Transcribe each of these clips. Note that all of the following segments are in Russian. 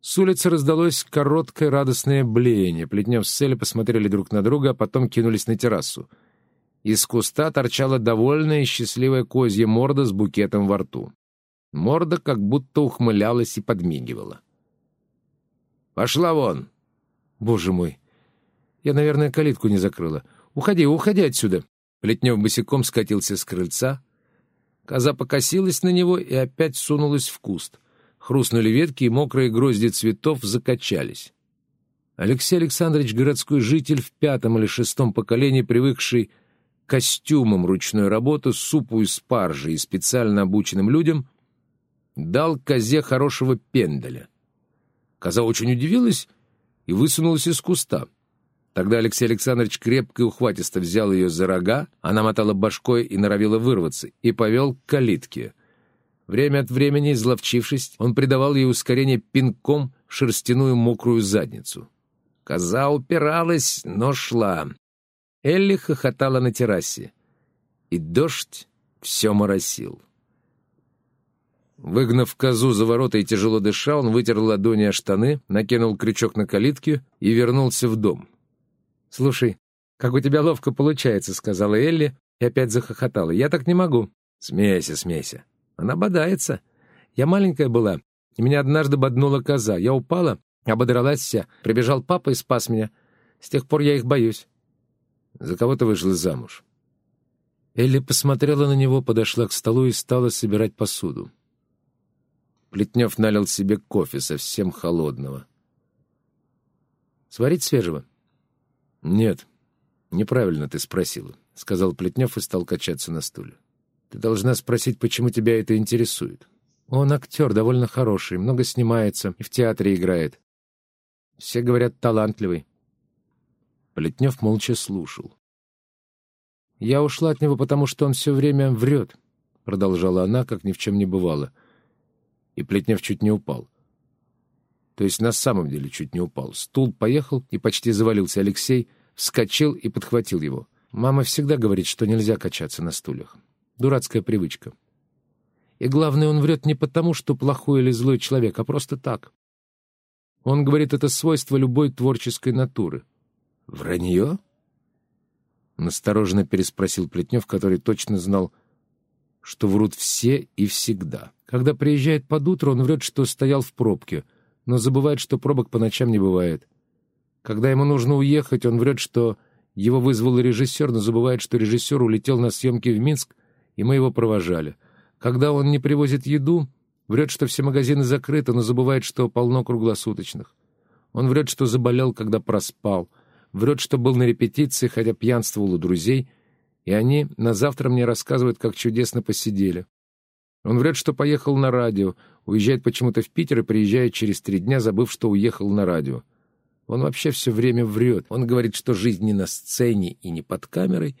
С улицы раздалось короткое радостное блеяние. Плетнев с Селли посмотрели друг на друга, а потом кинулись на террасу. Из куста торчала довольная и счастливая козья морда с букетом во рту. Морда как будто ухмылялась и подмигивала. «Пошла вон!» «Боже мой! Я, наверное, калитку не закрыла. Уходи, уходи отсюда!» Плетнев босиком скатился с крыльца. Коза покосилась на него и опять сунулась в куст. Хрустнули ветки, и мокрые грозди цветов закачались. Алексей Александрович, городской житель в пятом или шестом поколении, привыкший к костюмам ручной работы, супу из спаржи и специально обученным людям, дал козе хорошего пенделя. Коза очень удивилась и высунулась из куста — Тогда Алексей Александрович крепко и ухватисто взял ее за рога, она мотала башкой и норовила вырваться, и повел к калитке. Время от времени, изловчившись, он придавал ей ускорение пинком в шерстяную мокрую задницу. Коза упиралась, но шла. Элли хохотала на террасе. И дождь все моросил. Выгнав козу за ворота и тяжело дыша, он вытер ладони о штаны, накинул крючок на калитке и вернулся в дом. «Слушай, как у тебя ловко получается», — сказала Элли и опять захохотала. «Я так не могу». «Смейся, смейся». Она бодается. Я маленькая была, и меня однажды боднула коза. Я упала, ободралась вся. Прибежал папа и спас меня. С тех пор я их боюсь. За кого ты вышла замуж? Элли посмотрела на него, подошла к столу и стала собирать посуду. Плетнев налил себе кофе, совсем холодного. «Сварить свежего?» «Нет, неправильно ты спросила», — сказал Плетнев и стал качаться на стуле. «Ты должна спросить, почему тебя это интересует. Он актер довольно хороший, много снимается и в театре играет. Все говорят, талантливый». Плетнев молча слушал. «Я ушла от него, потому что он все время врет», — продолжала она, как ни в чем не бывало. И Плетнев чуть не упал. То есть на самом деле чуть не упал. Стул поехал, и почти завалился Алексей, вскочил и подхватил его. Мама всегда говорит, что нельзя качаться на стульях. Дурацкая привычка. И главное, он врет не потому, что плохой или злой человек, а просто так. Он говорит, это свойство любой творческой натуры. «Вранье?» Настороженно переспросил Плетнев, который точно знал, что врут все и всегда. Когда приезжает под утро, он врет, что стоял в пробке — но забывает, что пробок по ночам не бывает. Когда ему нужно уехать, он врет, что его вызвал режиссер, но забывает, что режиссер улетел на съемки в Минск, и мы его провожали. Когда он не привозит еду, врет, что все магазины закрыты, но забывает, что полно круглосуточных. Он врет, что заболел, когда проспал. Врет, что был на репетиции, хотя пьянствовал у друзей, и они на завтра мне рассказывают, как чудесно посидели. Он врет, что поехал на радио, уезжает почему-то в Питер и приезжает через три дня, забыв, что уехал на радио. Он вообще все время врет. Он говорит, что жизнь не на сцене и не под камерой,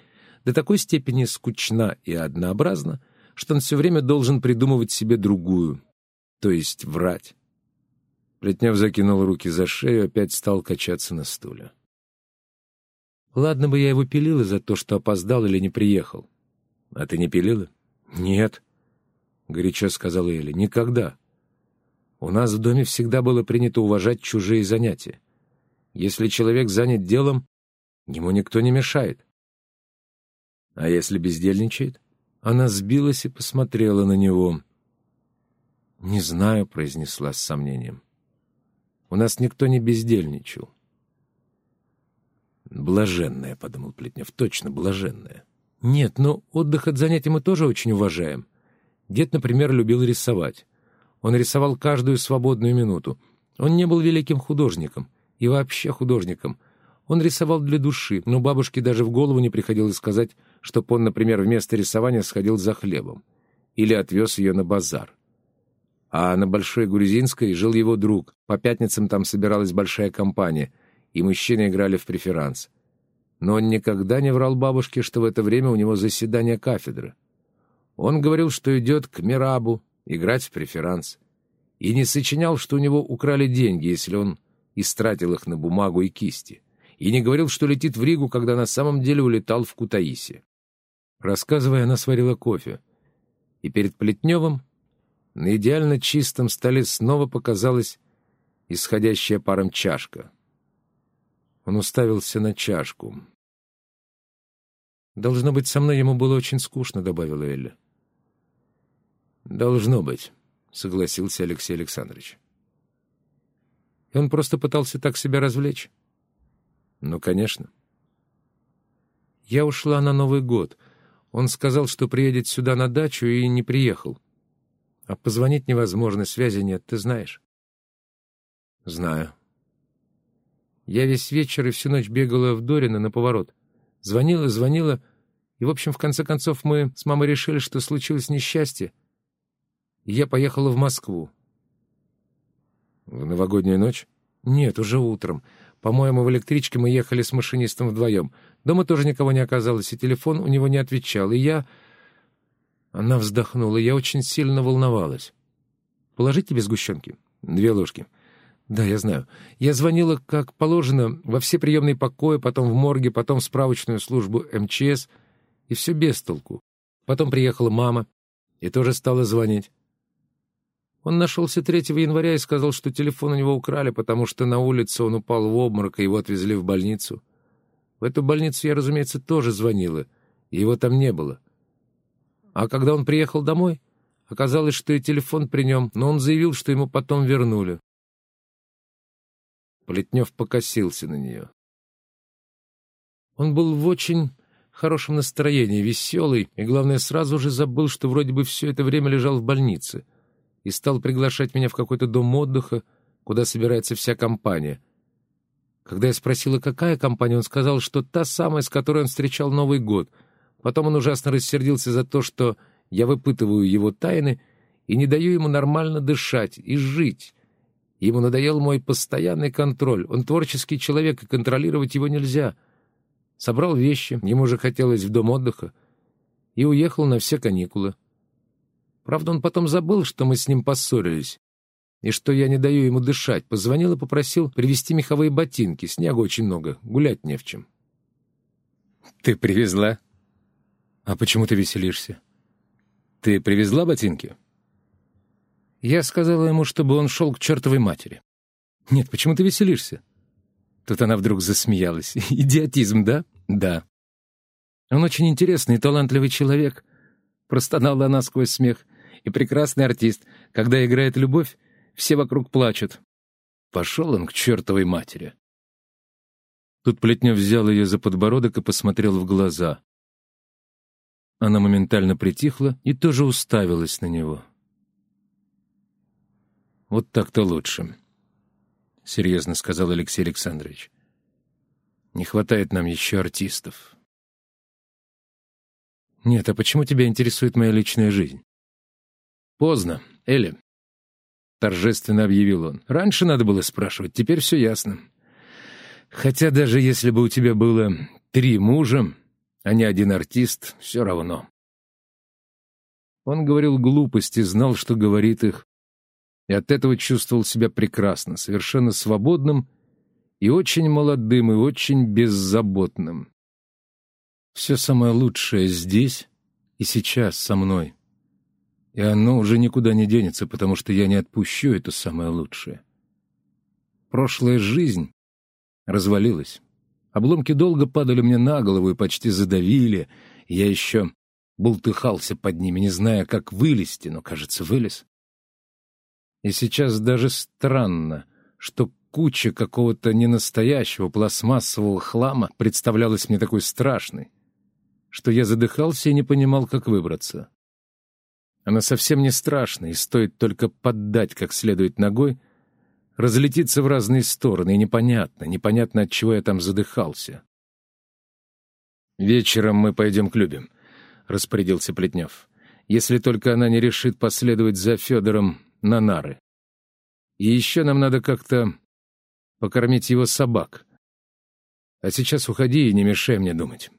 до такой степени скучна и однообразна, что он все время должен придумывать себе другую, то есть врать. Плетнев закинул руки за шею, опять стал качаться на стуле. Ладно бы я его пилила за то, что опоздал или не приехал. А ты не пилила? Нет. — горячо сказала Эля. «Никогда. У нас в доме всегда было принято уважать чужие занятия. Если человек занят делом, ему никто не мешает. А если бездельничает?» Она сбилась и посмотрела на него. «Не знаю», — произнесла с сомнением. «У нас никто не бездельничал». «Блаженная», — подумал Плетнев, — «точно блаженная». «Нет, но отдых от занятий мы тоже очень уважаем. Дед, например, любил рисовать. Он рисовал каждую свободную минуту. Он не был великим художником и вообще художником. Он рисовал для души, но бабушке даже в голову не приходилось сказать, чтобы он, например, вместо рисования сходил за хлебом или отвез ее на базар. А на Большой Грузинской жил его друг. По пятницам там собиралась большая компания, и мужчины играли в преферанс. Но он никогда не врал бабушке, что в это время у него заседание кафедры. Он говорил, что идет к Мирабу играть в преферанс, и не сочинял, что у него украли деньги, если он истратил их на бумагу и кисти, и не говорил, что летит в Ригу, когда на самом деле улетал в Кутаиси. Рассказывая, она сварила кофе, и перед Плетневым на идеально чистом столе снова показалась исходящая паром чашка. Он уставился на чашку. «Должно быть, со мной ему было очень скучно», — добавила Элли. «Должно быть», — согласился Алексей Александрович. И он просто пытался так себя развлечь. «Ну, конечно». Я ушла на Новый год. Он сказал, что приедет сюда на дачу, и не приехал. А позвонить невозможно, связи нет, ты знаешь? Знаю. Я весь вечер и всю ночь бегала в Дорино на поворот. Звонила, звонила, и, в общем, в конце концов, мы с мамой решили, что случилось несчастье. И я поехала в Москву. В новогоднюю ночь? Нет, уже утром. По-моему, в электричке мы ехали с машинистом вдвоем. Дома тоже никого не оказалось, и телефон у него не отвечал. И я... Она вздохнула, я очень сильно волновалась. «Положить тебе сгущенки?» «Две ложки». «Да, я знаю. Я звонила, как положено, во все приемные покои, потом в морге, потом в справочную службу МЧС, и все без толку. Потом приехала мама и тоже стала звонить. Он нашелся 3 января и сказал, что телефон у него украли, потому что на улице он упал в обморок, и его отвезли в больницу. В эту больницу я, разумеется, тоже звонила, и его там не было. А когда он приехал домой, оказалось, что и телефон при нем, но он заявил, что ему потом вернули. Плетнев покосился на нее. Он был в очень хорошем настроении, веселый, и, главное, сразу же забыл, что вроде бы все это время лежал в больнице — и стал приглашать меня в какой-то дом отдыха, куда собирается вся компания. Когда я спросила, какая компания, он сказал, что та самая, с которой он встречал Новый год. Потом он ужасно рассердился за то, что я выпытываю его тайны и не даю ему нормально дышать и жить. Ему надоел мой постоянный контроль. Он творческий человек, и контролировать его нельзя. Собрал вещи, ему же хотелось в дом отдыха, и уехал на все каникулы. Правда, он потом забыл, что мы с ним поссорились, и что я не даю ему дышать. Позвонил и попросил привезти меховые ботинки. Снега очень много, гулять не в чем. «Ты привезла?» «А почему ты веселишься?» «Ты привезла ботинки?» Я сказала ему, чтобы он шел к чертовой матери. «Нет, почему ты веселишься?» Тут она вдруг засмеялась. «Идиотизм, да?» «Да». «Он очень интересный и талантливый человек», — простонала она сквозь смех и прекрасный артист. Когда играет любовь, все вокруг плачут. Пошел он к чертовой матери. Тут Плетнев взял ее за подбородок и посмотрел в глаза. Она моментально притихла и тоже уставилась на него. «Вот так-то лучше», — серьезно сказал Алексей Александрович. «Не хватает нам еще артистов». «Нет, а почему тебя интересует моя личная жизнь?» «Поздно, Элли», — торжественно объявил он. «Раньше надо было спрашивать, теперь все ясно. Хотя даже если бы у тебя было три мужа, а не один артист, все равно». Он говорил глупости, знал, что говорит их, и от этого чувствовал себя прекрасно, совершенно свободным и очень молодым, и очень беззаботным. Все самое лучшее здесь и сейчас со мной. И оно уже никуда не денется, потому что я не отпущу это самое лучшее. Прошлая жизнь развалилась. Обломки долго падали мне на голову и почти задавили. Я еще бултыхался под ними, не зная, как вылезти, но, кажется, вылез. И сейчас даже странно, что куча какого-то ненастоящего пластмассового хлама представлялась мне такой страшной, что я задыхался и не понимал, как выбраться. Она совсем не страшна, и стоит только поддать как следует ногой, разлетится в разные стороны, и непонятно, непонятно, от чего я там задыхался. «Вечером мы пойдем к Любе», — распорядился Плетнев. «Если только она не решит последовать за Федором на нары. И еще нам надо как-то покормить его собак. А сейчас уходи и не мешай мне думать».